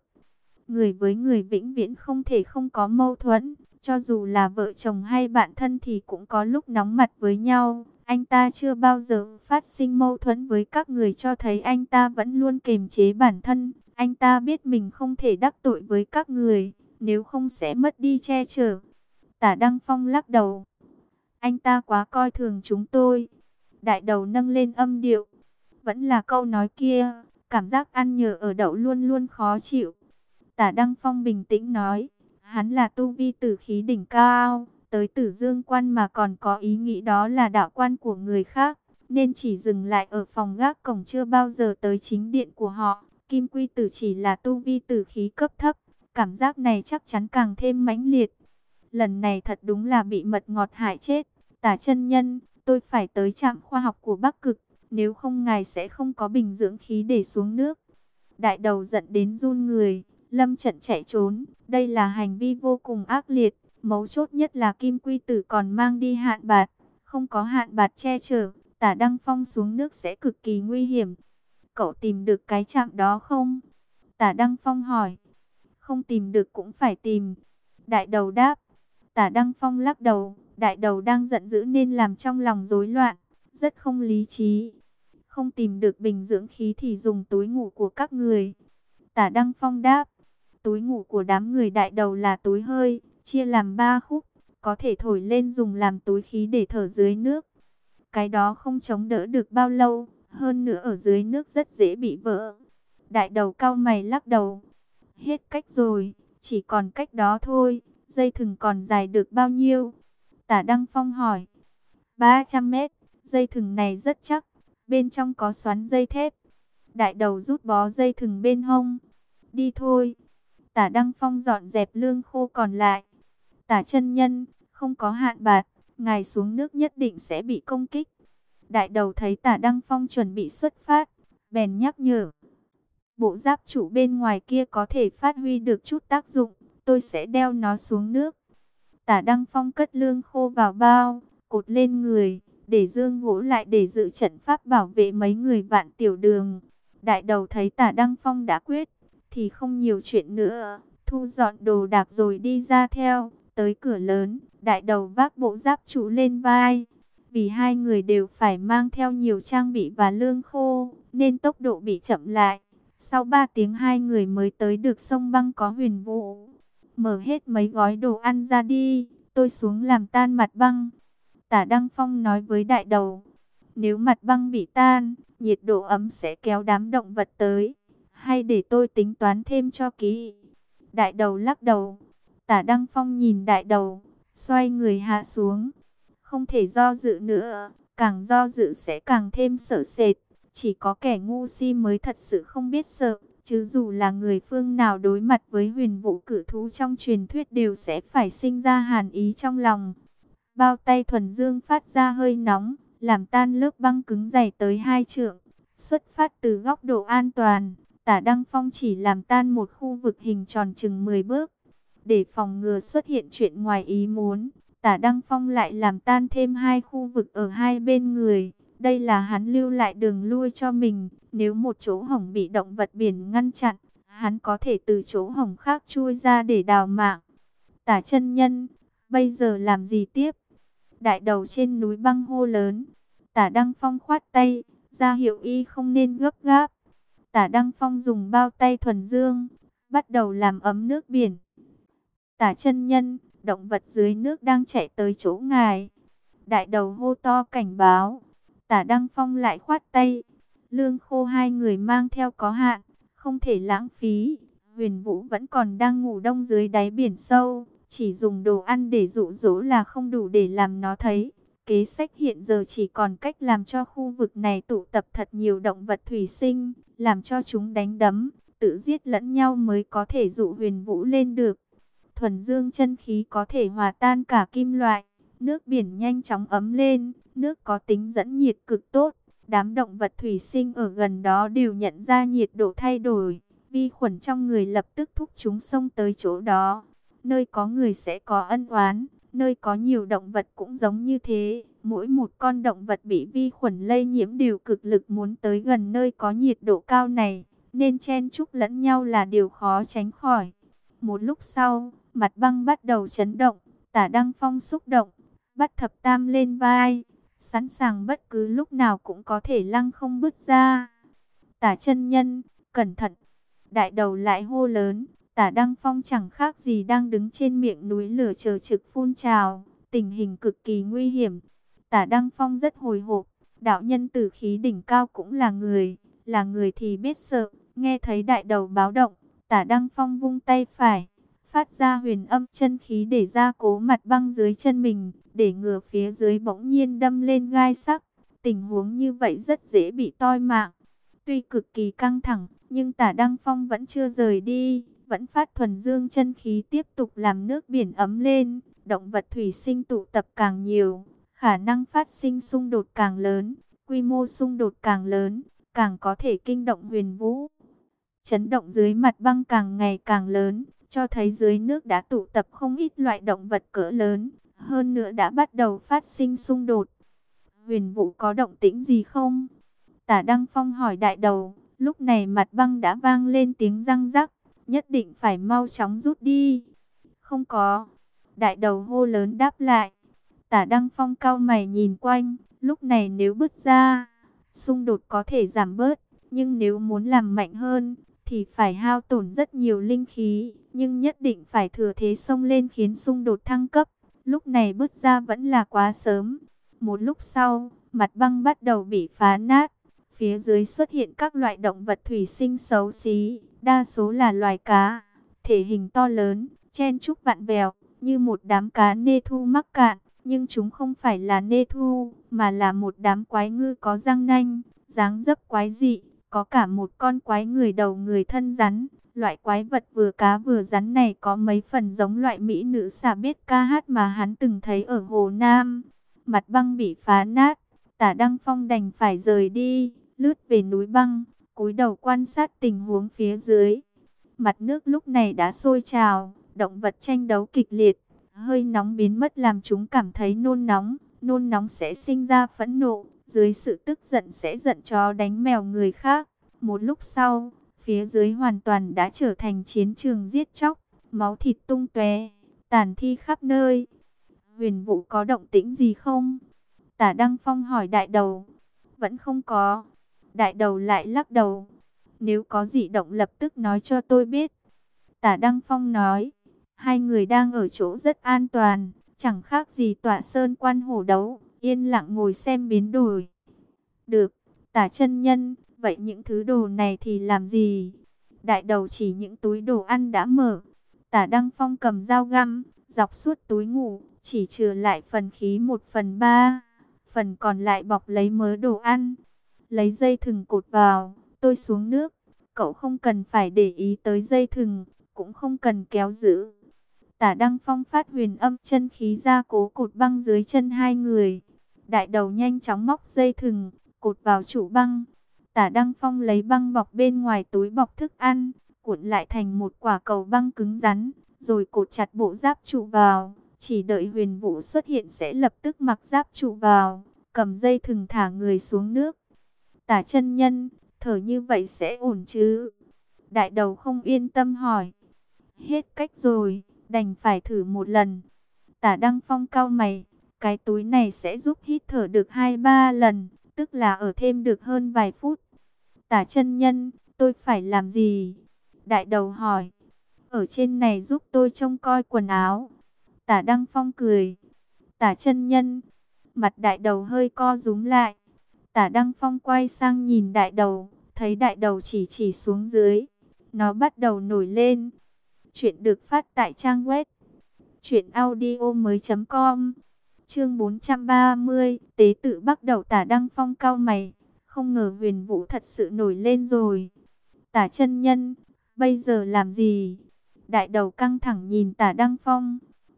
Người với người vĩnh viễn không thể không có mâu thuẫn. Cho dù là vợ chồng hay bạn thân thì cũng có lúc nóng mặt với nhau. Anh ta chưa bao giờ phát sinh mâu thuẫn với các người cho thấy anh ta vẫn luôn kiềm chế bản thân. Anh ta biết mình không thể đắc tội với các người, nếu không sẽ mất đi che chở. Tả Đăng Phong lắc đầu. Anh ta quá coi thường chúng tôi. Đại đầu nâng lên âm điệu. Vẫn là câu nói kia. Cảm giác ăn nhờ ở đậu luôn luôn khó chịu. Tả Đăng Phong bình tĩnh nói. Hắn là tu vi tử khí đỉnh cao. Tới tử dương quan mà còn có ý nghĩ đó là đạo quan của người khác. Nên chỉ dừng lại ở phòng gác cổng chưa bao giờ tới chính điện của họ. Kim Quy Tử chỉ là tu vi tử khí cấp thấp. Cảm giác này chắc chắn càng thêm mãnh liệt. Lần này thật đúng là bị mật ngọt hại chết. Tả chân nhân, tôi phải tới trạm khoa học của Bắc Cực. Nếu không ngài sẽ không có bình dưỡng khí để xuống nước. Đại đầu giận đến run người. Lâm trận chạy trốn. Đây là hành vi vô cùng ác liệt. Mấu chốt nhất là Kim Quy Tử còn mang đi hạn bạt. Không có hạn bạt che chở. Tả Đăng Phong xuống nước sẽ cực kỳ nguy hiểm. Cậu tìm được cái chạm đó không? Tả Đăng Phong hỏi. Không tìm được cũng phải tìm. Đại đầu đáp. Tả Đăng Phong lắc đầu, đại đầu đang giận dữ nên làm trong lòng rối loạn, rất không lý trí. Không tìm được bình dưỡng khí thì dùng túi ngủ của các người. Tả Đăng Phong đáp, túi ngủ của đám người đại đầu là túi hơi, chia làm ba khúc, có thể thổi lên dùng làm túi khí để thở dưới nước. Cái đó không chống đỡ được bao lâu, hơn nữa ở dưới nước rất dễ bị vỡ. Đại đầu cao mày lắc đầu, hết cách rồi, chỉ còn cách đó thôi dây thừng còn dài được bao nhiêu? Tả Đăng Phong hỏi. 300 mét, dây thừng này rất chắc, bên trong có xoắn dây thép. Đại đầu rút bó dây thừng bên hông. Đi thôi. Tả Đăng Phong dọn dẹp lương khô còn lại. Tả chân nhân, không có hạn bạc, ngài xuống nước nhất định sẽ bị công kích. Đại đầu thấy tả Đăng Phong chuẩn bị xuất phát, bèn nhắc nhở. Bộ giáp chủ bên ngoài kia có thể phát huy được chút tác dụng tôi sẽ đeo nó xuống nước. Tả Đăng Phong cất lương khô vào bao, cột lên người, để dương gỗ lại để dự trận pháp bảo vệ mấy người vạn tiểu đường. Đại đầu thấy tả Đăng Phong đã quyết, thì không nhiều chuyện nữa, thu dọn đồ đạc rồi đi ra theo, tới cửa lớn, đại đầu vác bộ giáp trụ lên vai. Vì hai người đều phải mang theo nhiều trang bị và lương khô, nên tốc độ bị chậm lại. Sau 3 tiếng hai người mới tới được sông băng có huyền vũ. Mở hết mấy gói đồ ăn ra đi, tôi xuống làm tan mặt băng. Tả Đăng Phong nói với đại đầu, nếu mặt băng bị tan, nhiệt độ ấm sẽ kéo đám động vật tới. Hay để tôi tính toán thêm cho kỹ. Đại đầu lắc đầu. Tả Đăng Phong nhìn đại đầu, xoay người hạ xuống. Không thể do dự nữa, càng do dự sẽ càng thêm sợ sệt. Chỉ có kẻ ngu si mới thật sự không biết sợ, chứ dù là người phương nào đối mặt với huyền vũ cử thú trong truyền thuyết đều sẽ phải sinh ra hàn ý trong lòng. Bao tay thuần dương phát ra hơi nóng, làm tan lớp băng cứng dày tới hai trượng. Xuất phát từ góc độ an toàn, tả Đăng Phong chỉ làm tan một khu vực hình tròn chừng 10 bước. Để phòng ngừa xuất hiện chuyện ngoài ý muốn, tả Đăng Phong lại làm tan thêm hai khu vực ở hai bên người. Đây là hắn lưu lại đường lui cho mình, nếu một chỗ hỏng bị động vật biển ngăn chặn, hắn có thể từ chỗ hỏng khác chui ra để đào mạng. Tả chân nhân, bây giờ làm gì tiếp? Đại đầu trên núi băng hô lớn, tả Đăng Phong khoát tay, ra hiệu y không nên gấp gáp. Tả Đăng Phong dùng bao tay thuần dương, bắt đầu làm ấm nước biển. Tả chân nhân, động vật dưới nước đang chạy tới chỗ ngài. Đại đầu hô to cảnh báo. Tả Đăng Phong lại khoát tay. Lương khô hai người mang theo có hạn, không thể lãng phí. Huyền Vũ vẫn còn đang ngủ đông dưới đáy biển sâu. Chỉ dùng đồ ăn để dụ dỗ là không đủ để làm nó thấy. Kế sách hiện giờ chỉ còn cách làm cho khu vực này tụ tập thật nhiều động vật thủy sinh, làm cho chúng đánh đấm, tự giết lẫn nhau mới có thể dụ huyền vũ lên được. Thuần dương chân khí có thể hòa tan cả kim loại, nước biển nhanh chóng ấm lên, nước có tính dẫn nhiệt cực tốt. Đám động vật thủy sinh ở gần đó đều nhận ra nhiệt độ thay đổi, vi khuẩn trong người lập tức thúc chúng xông tới chỗ đó. Nơi có người sẽ có ân oán, nơi có nhiều động vật cũng giống như thế. Mỗi một con động vật bị vi khuẩn lây nhiễm đều cực lực muốn tới gần nơi có nhiệt độ cao này, nên chen chúc lẫn nhau là điều khó tránh khỏi. Một lúc sau, mặt băng bắt đầu chấn động, tả đăng phong xúc động, bắt thập tam lên vai, sẵn sàng bất cứ lúc nào cũng có thể lăng không bứt ra. Tả chân nhân, cẩn thận, đại đầu lại hô lớn, tả đăng phong chẳng khác gì đang đứng trên miệng núi lửa chờ trực phun trào, tình hình cực kỳ nguy hiểm. Tả đăng phong rất hồi hộp, đạo nhân tử khí đỉnh cao cũng là người, là người thì biết sợ, nghe thấy đại đầu báo động, tả đăng phong vung tay phải phát ra huyền âm chân khí để ra cố mặt băng dưới chân mình, để ngừa phía dưới bỗng nhiên đâm lên gai sắc. Tình huống như vậy rất dễ bị toi mạng. Tuy cực kỳ căng thẳng, nhưng tả Đăng Phong vẫn chưa rời đi, vẫn phát thuần dương chân khí tiếp tục làm nước biển ấm lên, động vật thủy sinh tụ tập càng nhiều, khả năng phát sinh xung đột càng lớn, quy mô xung đột càng lớn, càng có thể kinh động huyền vũ. Chấn động dưới mặt băng càng ngày càng lớn, cho thấy dưới nước đã tụ tập không ít loại động vật cỡ lớn, hơn nữa đã bắt đầu phát sinh xung đột. Huyền Vũ có động tĩnh gì không? Tả Đăng Phong hỏi đại đầu, lúc này mặt băng đã vang lên tiếng răng rắc, nhất định phải mau chóng rút đi. Không có. Đại đầu hô lớn đáp lại. Tả Đăng Phong cao mày nhìn quanh, lúc này nếu bứt ra, xung đột có thể giảm bớt, nhưng nếu muốn làm mạnh hơn, thì phải hao tổn rất nhiều linh khí, nhưng nhất định phải thừa thế xông lên khiến xung đột thăng cấp. Lúc này bước ra vẫn là quá sớm. Một lúc sau, mặt băng bắt đầu bị phá nát. Phía dưới xuất hiện các loại động vật thủy sinh xấu xí, đa số là loài cá, thể hình to lớn, chen chúc vạn vẹo, như một đám cá nê thu mắc cạn. Nhưng chúng không phải là nê thu, mà là một đám quái ngư có răng nanh, dáng dấp quái dị, có cả một con quái người đầu người thân rắn. Loại quái vật vừa cá vừa rắn này có mấy phần giống loại mỹ nữ xà biết ca hát mà hắn từng thấy ở Hồ Nam. Mặt băng bị phá nát, tả Đăng Phong đành phải rời đi, lướt về núi băng, cúi đầu quan sát tình huống phía dưới. Mặt nước lúc này đã sôi trào, động vật tranh đấu kịch liệt, hơi nóng biến mất làm chúng cảm thấy nôn nóng, nôn nóng sẽ sinh ra phẫn nộ, dưới sự tức giận sẽ giận chó đánh mèo người khác. Một lúc sau, phía dưới hoàn toàn đã trở thành chiến trường giết chóc, máu thịt tung tóe, tàn thi khắp nơi. Huyền vụ có động tĩnh gì không? Tả Đăng Phong hỏi đại đầu. Vẫn không có. Đại đầu lại lắc đầu. Nếu có gì động lập tức nói cho tôi biết. Tả Đăng Phong nói, hai người đang ở chỗ rất an toàn, chẳng khác gì tọa sơn quan hổ đấu, yên lặng ngồi xem biến đổi. Được, tả chân nhân, vậy những thứ đồ này thì làm gì? Đại đầu chỉ những túi đồ ăn đã mở. Tả Đăng Phong cầm dao găm, dọc suốt túi ngủ, chỉ trừ lại phần khí một phần ba. Phần còn lại bọc lấy mớ đồ ăn. Lấy dây thừng cột vào, tôi xuống nước. Cậu không cần phải để ý tới dây thừng, cũng không cần kéo giữ. Tả Đăng Phong phát huyền âm chân khí ra cố cột băng dưới chân hai người. Đại đầu nhanh chóng móc dây thừng, cột vào trụ băng. Tả Đăng Phong lấy băng bọc bên ngoài túi bọc thức ăn, cuộn lại thành một quả cầu băng cứng rắn, rồi cột chặt bộ giáp trụ vào. Chỉ đợi huyền vũ xuất hiện sẽ lập tức mặc giáp trụ vào, cầm dây thừng thả người xuống nước. Tả chân nhân, thở như vậy sẽ ổn chứ? Đại đầu không yên tâm hỏi. Hết cách rồi, đành phải thử một lần. Tả Đăng Phong cao mày, cái túi này sẽ giúp hít thở được 2-3 lần, tức là ở thêm được hơn vài phút. Tả chân nhân, tôi phải làm gì? Đại đầu hỏi. Ở trên này giúp tôi trông coi quần áo. Tả Đăng Phong cười. Tả chân nhân. Mặt đại đầu hơi co rúm lại. Tả Đăng Phong quay sang nhìn đại đầu. Thấy đại đầu chỉ chỉ xuống dưới. Nó bắt đầu nổi lên. Chuyện được phát tại trang web. Chuyện audio mới com. Chương 430. Tế tự bắt đầu tả Đăng Phong cao mày. Không ngờ huyền vũ thật sự nổi lên rồi. Tả chân nhân. Bây giờ làm gì? Đại đầu căng thẳng nhìn tả Đăng Phong.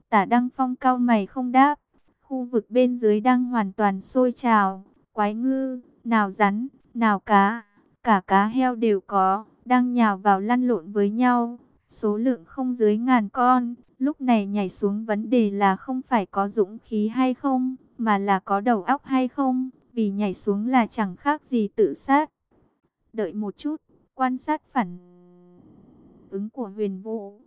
Tả Đăng Phong cao mày không đáp. Khu vực bên dưới đang hoàn toàn sôi trào. Quái ngư, nào rắn, nào cá, cả cá heo đều có, đang nhào vào lăn lộn với nhau. Số lượng không dưới ngàn con. Lúc này nhảy xuống vấn đề là không phải có dũng khí hay không, mà là có đầu óc hay không. Vì nhảy xuống là chẳng khác gì tự sát. Đợi một chút, quan sát phản ứng của huyền vũ.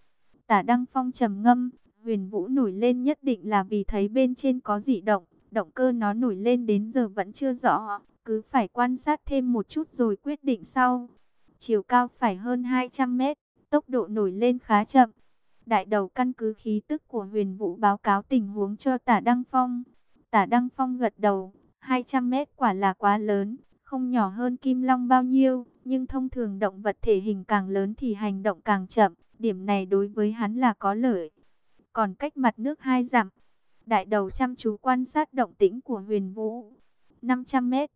Tả Đăng Phong trầm ngâm, huyền vũ nổi lên nhất định là vì thấy bên trên có dị động. Động cơ nó nổi lên đến giờ vẫn chưa rõ, cứ phải quan sát thêm một chút rồi quyết định sau. Chiều cao phải hơn 200 mét, tốc độ nổi lên khá chậm. Đại đầu căn cứ khí tức của huyền vũ báo cáo tình huống cho tả Đăng Phong. Tả Đăng Phong gật đầu, 200 mét quả là quá lớn, không nhỏ hơn kim long bao nhiêu, nhưng thông thường động vật thể hình càng lớn thì hành động càng chậm, điểm này đối với hắn là có lợi. Còn cách mặt nước hai dặm, đại đầu chăm chú quan sát động tĩnh của huyền vũ. 500 mét,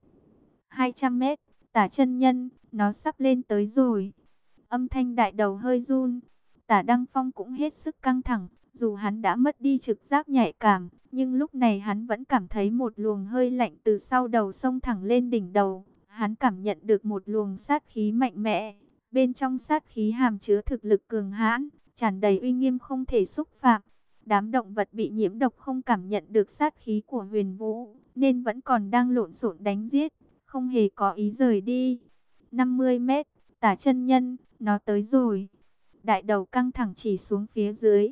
200 mét, tả chân nhân, nó sắp lên tới rồi. Âm thanh đại đầu hơi run, tả Đăng Phong cũng hết sức căng thẳng, dù hắn đã mất đi trực giác nhạy cảm, nhưng lúc này hắn vẫn cảm thấy một luồng hơi lạnh từ sau đầu sông thẳng lên đỉnh đầu. Hắn cảm nhận được một luồng sát khí mạnh mẽ. Bên trong sát khí hàm chứa thực lực cường hãn, tràn đầy uy nghiêm không thể xúc phạm. Đám động vật bị nhiễm độc không cảm nhận được sát khí của huyền vũ, nên vẫn còn đang lộn xộn đánh giết, không hề có ý rời đi. 50 mét, tả chân nhân, nó tới rồi. Đại đầu căng thẳng chỉ xuống phía dưới.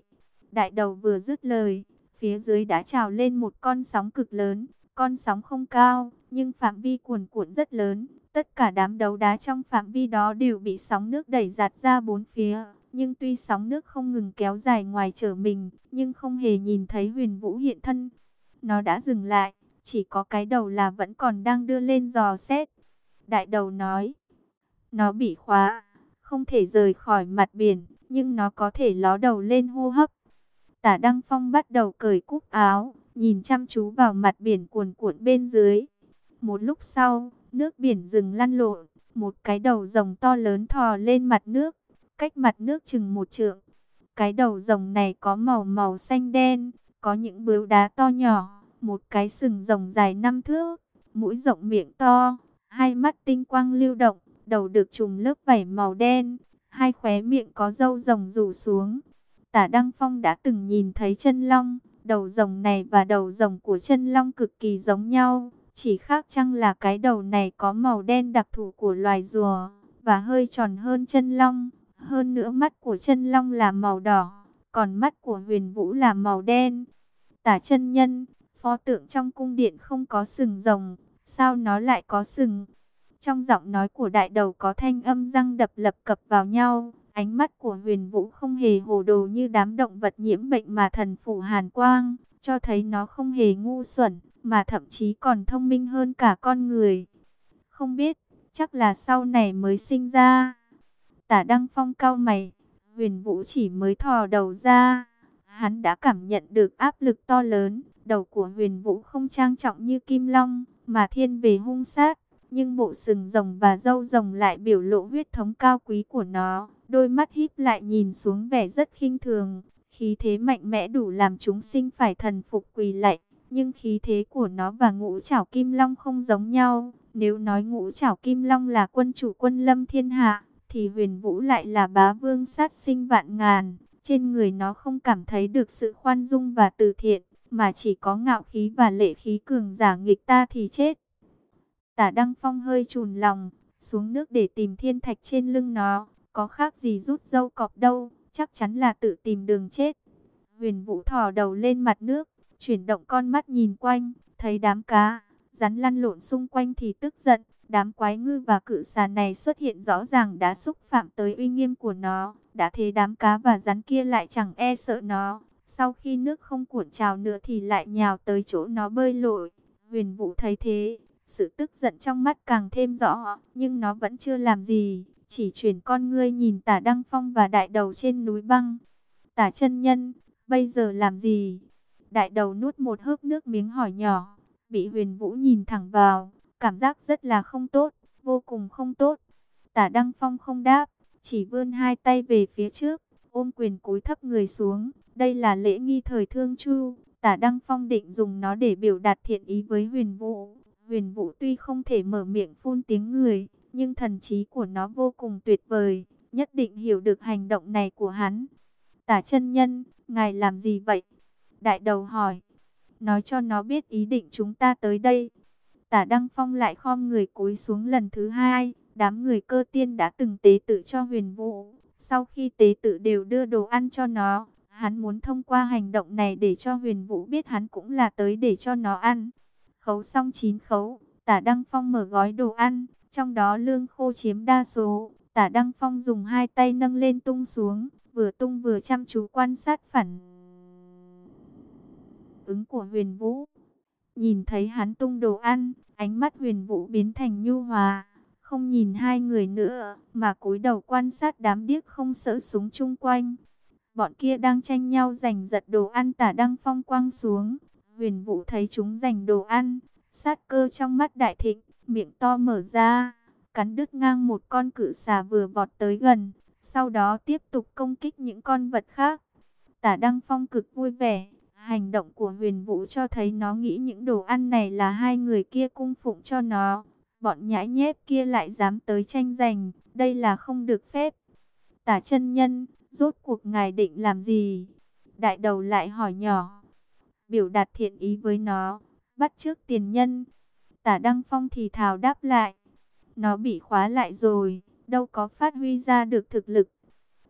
Đại đầu vừa dứt lời, Phía dưới đã trào lên một con sóng cực lớn, con sóng không cao, nhưng phạm vi cuồn cuộn rất lớn. Tất cả đám đấu đá trong phạm vi đó đều bị sóng nước đẩy giạt ra bốn phía. Nhưng tuy sóng nước không ngừng kéo dài ngoài trở mình, nhưng không hề nhìn thấy huyền vũ hiện thân. Nó đã dừng lại, chỉ có cái đầu là vẫn còn đang đưa lên dò xét. Đại đầu nói, nó bị khóa, không thể rời khỏi mặt biển, nhưng nó có thể ló đầu lên hô hấp. Tả Đăng Phong bắt đầu cởi cúc áo, nhìn chăm chú vào mặt biển cuồn cuộn bên dưới. Một lúc sau, nước biển dừng lăn lộn, một cái đầu rồng to lớn thò lên mặt nước, cách mặt nước chừng một trượng. Cái đầu rồng này có màu màu xanh đen, có những bướu đá to nhỏ, một cái sừng rồng dài năm thước, mũi rộng miệng to, hai mắt tinh quang lưu động, đầu được trùm lớp vảy màu đen, hai khóe miệng có râu rồng rủ xuống, Tả Đăng Phong đã từng nhìn thấy chân long, đầu rồng này và đầu rồng của chân long cực kỳ giống nhau. Chỉ khác chăng là cái đầu này có màu đen đặc thù của loài rùa và hơi tròn hơn chân long. Hơn nữa mắt của chân long là màu đỏ, còn mắt của huyền vũ là màu đen. Tả chân nhân, pho tượng trong cung điện không có sừng rồng, sao nó lại có sừng? Trong giọng nói của đại đầu có thanh âm răng đập lập cập vào nhau. Ánh mắt của huyền vũ không hề hồ đồ như đám động vật nhiễm bệnh mà thần phủ hàn quang. Cho thấy nó không hề ngu xuẩn, mà thậm chí còn thông minh hơn cả con người. Không biết, chắc là sau này mới sinh ra. Tả Đăng Phong cao mày, huyền vũ chỉ mới thò đầu ra. Hắn đã cảm nhận được áp lực to lớn, đầu của huyền vũ không trang trọng như kim long, mà thiên về hung sát. Nhưng bộ sừng rồng và râu rồng lại biểu lộ huyết thống cao quý của nó. Đôi mắt híp lại nhìn xuống vẻ rất khinh thường. Khí thế mạnh mẽ đủ làm chúng sinh phải thần phục quỳ lạy. Nhưng khí thế của nó và ngũ trảo kim long không giống nhau. Nếu nói ngũ trảo kim long là quân chủ quân lâm thiên hạ, thì huyền vũ lại là bá vương sát sinh vạn ngàn. Trên người nó không cảm thấy được sự khoan dung và từ thiện, mà chỉ có ngạo khí và lệ khí cường giả nghịch ta thì chết. Tả Đăng Phong hơi chùn lòng, xuống nước để tìm thiên thạch trên lưng nó, có khác gì rút dâu cọp đâu, chắc chắn là tự tìm đường chết. Huyền Vũ thò đầu lên mặt nước, chuyển động con mắt nhìn quanh, thấy đám cá, rắn lăn lộn xung quanh thì tức giận. Đám quái ngư và cự xà này xuất hiện rõ ràng đã xúc phạm tới uy nghiêm của nó. Đã thế đám cá và rắn kia lại chẳng e sợ nó. Sau khi nước không cuộn trào nữa thì lại nhào tới chỗ nó bơi lội. Huyền Vũ thấy thế, sự tức giận trong mắt càng thêm rõ, nhưng nó vẫn chưa làm gì, chỉ chuyển con ngươi nhìn tả Đăng Phong và đại đầu trên núi băng. Tả chân nhân, bây giờ làm gì? Đại đầu nuốt một hớp nước miếng hỏi nhỏ, bị huyền vũ nhìn thẳng vào, cảm giác rất là không tốt, vô cùng không tốt. Tả Đăng Phong không đáp, chỉ vươn hai tay về phía trước, ôm quyền cúi thấp người xuống. Đây là lễ nghi thời thương chu, tả Đăng Phong định dùng nó để biểu đạt thiện ý với huyền vũ. Huyền Vũ tuy không thể mở miệng phun tiếng người, nhưng thần trí của nó vô cùng tuyệt vời, nhất định hiểu được hành động này của hắn. Tả chân nhân, ngài làm gì vậy? Đại đầu hỏi, nói cho nó biết ý định chúng ta tới đây. Tả Đăng Phong lại khom người cúi xuống lần thứ hai, đám người cơ tiên đã từng tế tự cho huyền vũ. Sau khi tế tự đều đưa đồ ăn cho nó, hắn muốn thông qua hành động này để cho huyền vũ biết hắn cũng là tới để cho nó ăn. Khấu xong chín khấu, tả Đăng Phong mở gói đồ ăn, trong đó lương khô chiếm đa số. Tả Đăng Phong dùng hai tay nâng lên tung xuống, vừa tung vừa chăm chú quan sát phản ứng của huyền vũ. Nhìn thấy hắn tung đồ ăn, ánh mắt huyền vũ biến thành nhu hòa, không nhìn hai người nữa, mà cúi đầu quan sát đám điếc không sợ súng chung quanh. Bọn kia đang tranh nhau giành giật đồ ăn tả Đăng Phong quăng xuống, Huyền Vũ thấy chúng giành đồ ăn, sát cơ trong mắt đại thịnh, miệng to mở ra, cắn đứt ngang một con cự xà vừa vọt tới gần, sau đó tiếp tục công kích những con vật khác. Tả Đăng Phong cực vui vẻ, hành động của huyền vũ cho thấy nó nghĩ những đồ ăn này là hai người kia cung phụng cho nó. Bọn nhãi nhép kia lại dám tới tranh giành, đây là không được phép. Tả chân nhân, rốt cuộc ngài định làm gì? Đại đầu lại hỏi nhỏ biểu đạt thiện ý với nó, bắt trước tiền nhân. Tả Đăng Phong thì thào đáp lại, nó bị khóa lại rồi, đâu có phát huy ra được thực lực.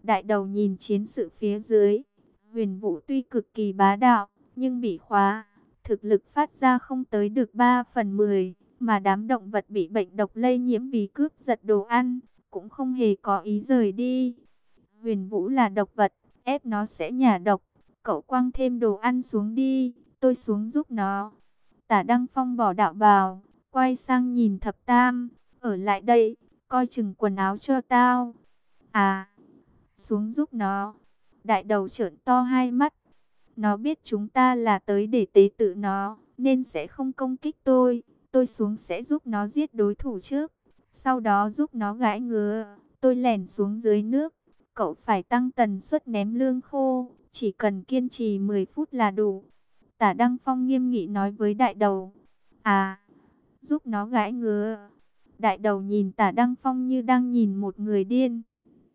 Đại đầu nhìn chiến sự phía dưới, huyền vũ tuy cực kỳ bá đạo, nhưng bị khóa, thực lực phát ra không tới được 3 phần 10, mà đám động vật bị bệnh độc lây nhiễm vì cướp giật đồ ăn, cũng không hề có ý rời đi. Huyền vũ là độc vật, ép nó sẽ nhả độc, cậu quăng thêm đồ ăn xuống đi, tôi xuống giúp nó. Tả Đăng Phong bỏ đạo bào, quay sang nhìn thập tam, ở lại đây, coi chừng quần áo cho tao. À, xuống giúp nó. Đại đầu trợn to hai mắt. Nó biết chúng ta là tới để tế tự nó, nên sẽ không công kích tôi. Tôi xuống sẽ giúp nó giết đối thủ trước. Sau đó giúp nó gãi ngứa. Tôi lẻn xuống dưới nước. Cậu phải tăng tần suất ném lương khô. Chỉ cần kiên trì 10 phút là đủ. Tả Đăng Phong nghiêm nghị nói với đại đầu. À, giúp nó gãi ngứa. Đại đầu nhìn tả Đăng Phong như đang nhìn một người điên.